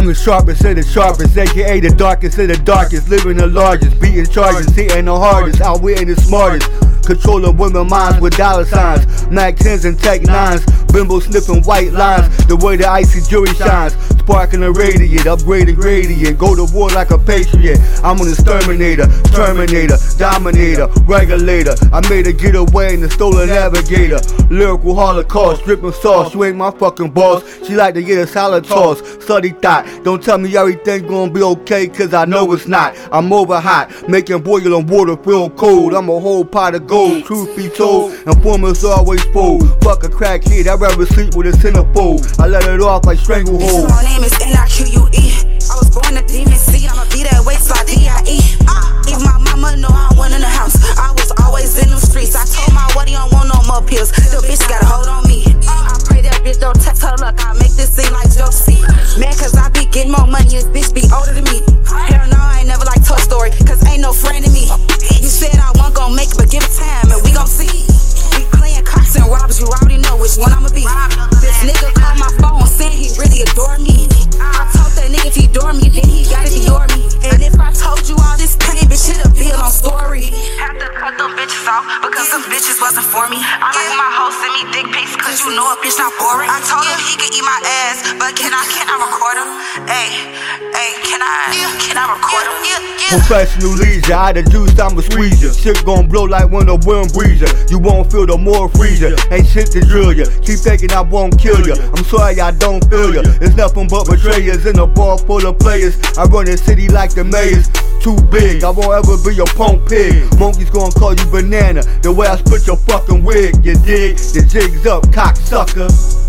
I'm the sharpest of the sharpest, aka the darkest of the darkest, living the largest, beating charges, hitting the hardest, outwitting the smartest. Controlling women minds with dollar signs, Mac 10s and Tech 9s, bimbo sniffing white lines, the way the icy jury shines. Sparking a radiant, upgrading gradient, go to war like a patriot. I'm an exterminator, terminator, dominator, regulator. I made a getaway in the stolen navigator. Lyrical holocaust, dripping sauce. You ain't my fucking boss. She like to get a salad toss. Study thought. Don't tell me everything gonna be okay, cause I know it's not. I'm over hot, making boiling water feel cold. I'm a whole pot of gold. Truth be told, informers always fold. Fuck a crackhead, I'd rather sleep with a centerfold. I let it off like stranglehold. Name is N-I-Q-U-E. I was born a demon seed, I'ma be that way, so I D-I-E. Even my mama know I went in the house. I was always in the streets. I told my what he don't want no more pills. The bitch got a hold on me. I pray that bitch don't text her luck. I make this seem like Josie. Man, cause I be getting more money, this bitch be older than me. Hell no, I ain't never like Toy Story, cause ain't no friend in me. You said I wasn't gonna make it, but give it time, and we gon' see. We playing cops and robbers, you already know which one I'ma be. This nigga called my phone saying he really adore me. I told that nigga if he adore me, then he gotta adore me. And if I told you all this pain, bitch, it'll be a long story. Had to cut them bitches off because them bitches wasn't for me. I like my hoes send me dick pics cause you know a bitch not boring. I told him he could eat my ass, but can I, can I record him? Hey, hey, can I, can I record him? Professional leisure, I the juice, I'ma squeeze ya. Shit gon' blow like when the wind breeze. You won't feel the more freezer. Ain't shit to drill ya. Keep thinking I won't kill ya. I'm sorry I don't feel ya. It's nothing but betrayers in a ball full of players. I run the city like the mayor's. Too big, I won't ever be your punk pig. Monkeys gonna call you banana. The way I split your fucking wig, you dig? The jig's up, cocksucker.